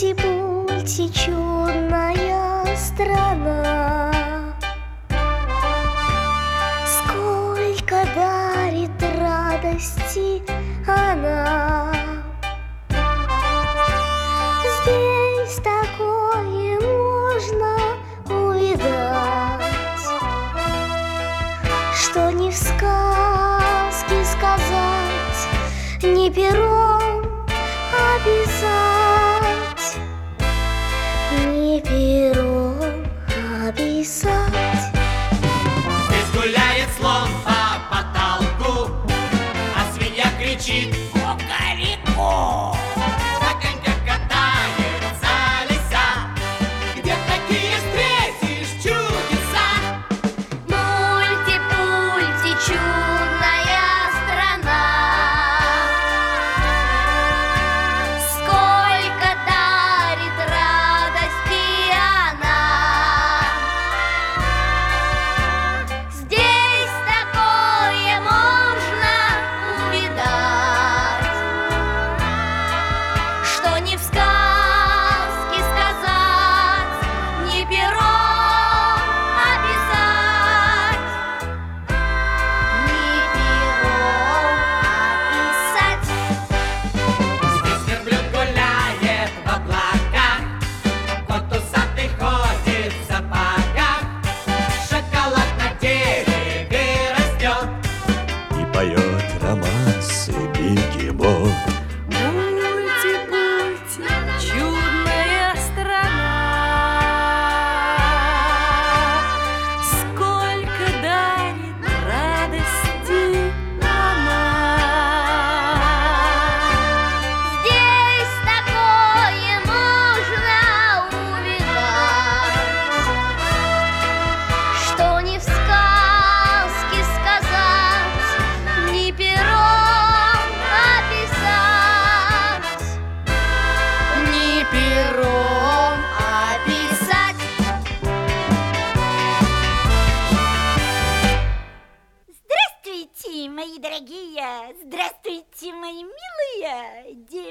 Мульти-пульти, чудная страна. Сколько дарит радости она. Здесь такое можно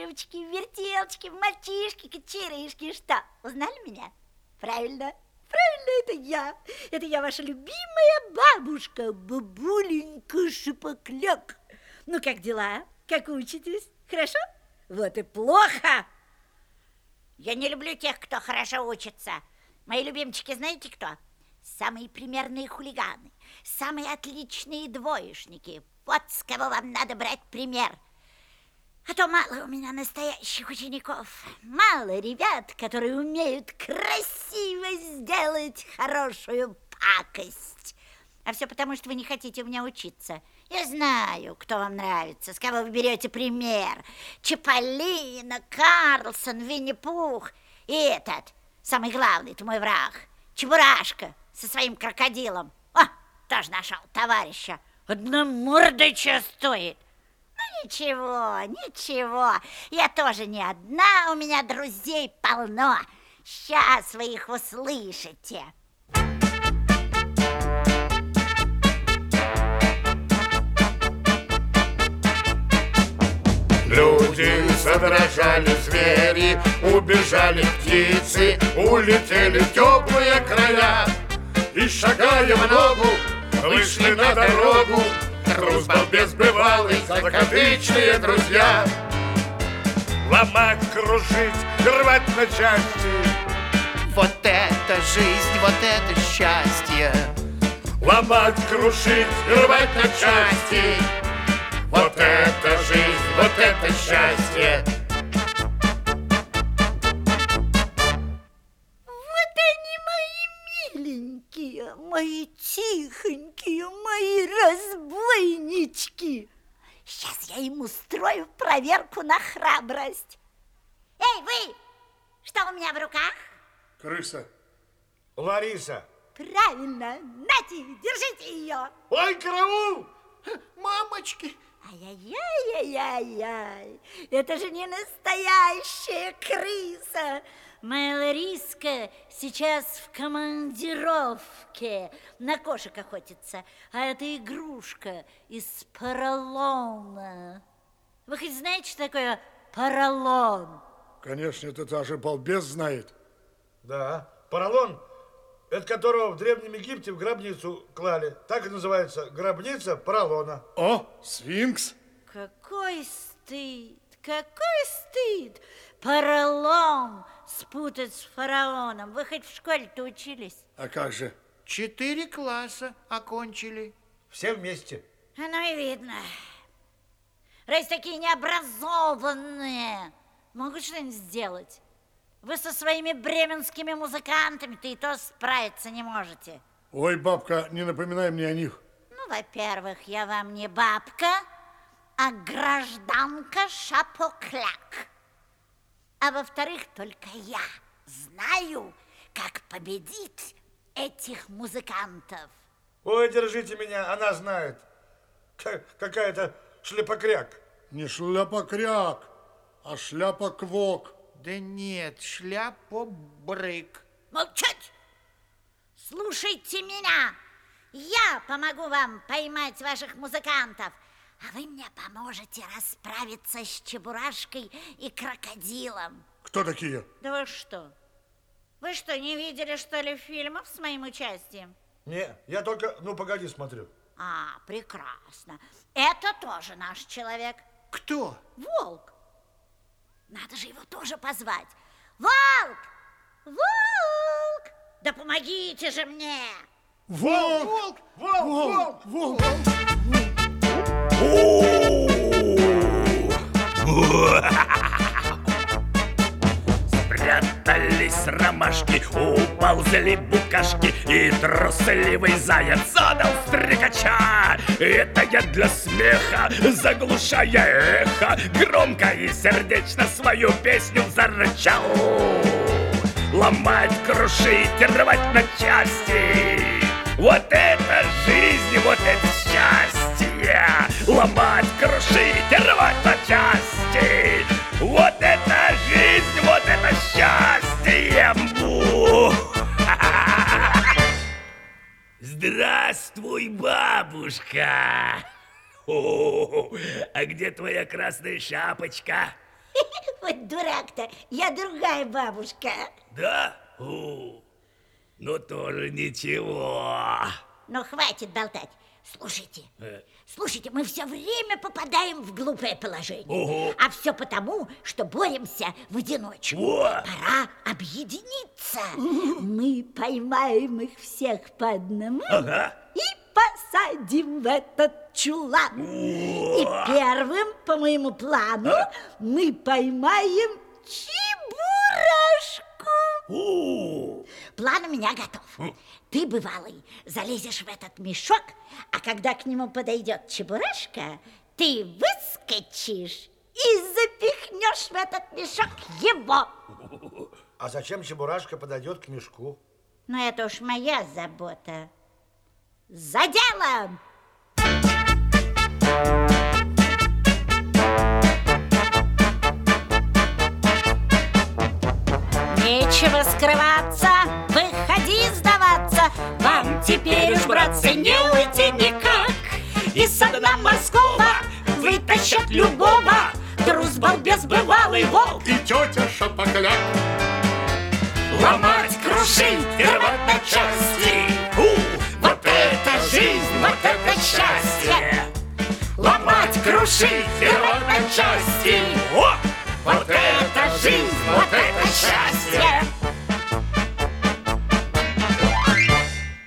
Девочки, вертелочки, мальчишки, кочерышки. Что, узнали меня? Правильно, правильно, это я. Это я, ваша любимая бабушка, бабуленька Шипокляк. Ну, как дела? Как учитесь? Хорошо? Вот и плохо. Я не люблю тех, кто хорошо учится. Мои любимчики знаете кто? Самые примерные хулиганы, самые отличные двоечники. Вот с кого вам надо брать пример. А то мало у меня настоящих учеников. Мало ребят, которые умеют красиво сделать хорошую пакость. А все потому, что вы не хотите у меня учиться. Я знаю, кто вам нравится, с кого вы берете пример. Чаполина, Карлсон, Винни-Пух. И этот, самый главный, ты мой враг, Чебурашка со своим крокодилом. О, тоже нашел товарища. Одна мордоча стоит. Ничего, ничего. Я тоже не одна, у меня друзей полно. Сейчас вы их услышите. Люди задрожали звери, убежали птицы, улетели в теплые края. И шагая в ногу, вышли на дорогу, Трус балбес бывалый, закадычные друзья. Ломать, кружить, рвать на части Вот это жизнь, вот это счастье. Ломать, крушить, рвать на части. Вот это жизнь, вот это счастье. Вот они мои миленькие, мои тихонькие, мои разбойнички. Сейчас я им устрою проверку на храбрость. Эй, вы! Что у меня в руках? Крыса. Лариса Правильно, нате, держите ее. Ой, караул! Мамочки! Ай-яй-яй-яй-яй, это же не настоящая крыса. Моя Лариска сейчас в командировке на кошек охотится, а это игрушка из поролона. Вы хоть знаете, что такое поролон? Конечно, это даже балбес знает. Да. Поролон, это которого в Древнем Египте в гробницу клали. Так и называется гробница поролона. О, сфинкс. Какой стыд, какой стыд! Поролон спутать с фараоном. Вы хоть в школе-то учились? А как же? Четыре класса окончили. Все вместе. Оно и видно. Раз такие необразованные, могут что-нибудь сделать? Вы со своими бременскими музыкантами-то и то справиться не можете. Ой, бабка, не напоминай мне о них. Ну, во-первых, я вам не бабка, а гражданка Шапокляк. А во-вторых, только я знаю, как победить этих музыкантов. Ой, держите меня, она знает. Ка- Какая-то шлепокряк. Не шляпокряк, а шляпоквок. Да нет, шляпобрык. Молчать! Слушайте меня! Я помогу вам поймать ваших музыкантов, а вы мне поможете расправиться с Чебурашкой и крокодилом. Кто такие? Да вы что? Вы что, не видели, что ли, фильмов с моим участием? Не, я только, ну погоди, смотрю. А, прекрасно. Это тоже наш человек. Кто? Волк. Надо же его тоже позвать. Волк! Волк! Да помогите же мне! Волк! Волк, волк! Волк! Спрятались ромашки, уползли букашки И трусливый заяц задал стрекача. Это я для смеха, заглушая эхо Громко и сердечно свою песню зарычал. Ломать, крушить, рвать на части. Вот это жизнь, вот это счастье Ломать, крушить, рвать на части Вот это жизнь, вот это счастье Бу! Здравствуй, бабушка! О, а где твоя красная шапочка? Вот дурак-то, я другая бабушка. Да? О, ну тоже ничего. Ну, хватит болтать. Слушайте, Э. слушайте, мы все время попадаем в глупое положение. Ого. А все потому, что боремся в одиночку. О. Пора объединиться. Мы поймаем их всех по одному Ага. и посадим в этот чулан. И первым, по моему плану, мы поймаем Чебурашку. У, План у меня готов. Ты, бывалый, залезешь в этот мешок, а когда к нему подойдет Чебурашка, ты выскочишь и запихнешь в этот мешок его. А зачем Чебурашка подойдет к мешку? Но это уж моя забота. За делом! Нечего скрываться, выходи сдаваться. Вам теперь уж, братцы, не уйти никак. Из со дна морского вытащат любого. Трус, балбес, бывалый волк. И тетя Шапокляк. Ломать, крушить и рвать на части У, Вот это жизнь, вот это счастье Ломать, крушить и рвать на части О, Вот это жизнь, вот это счастье